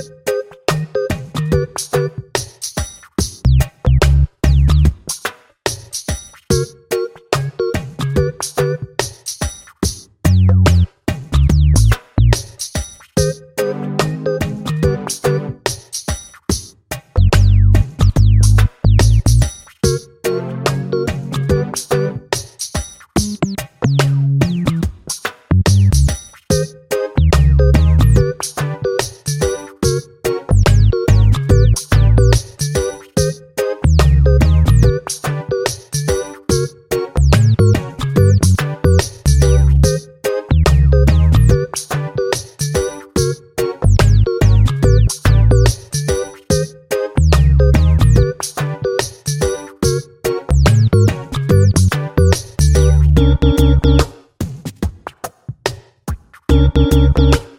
Peace. you.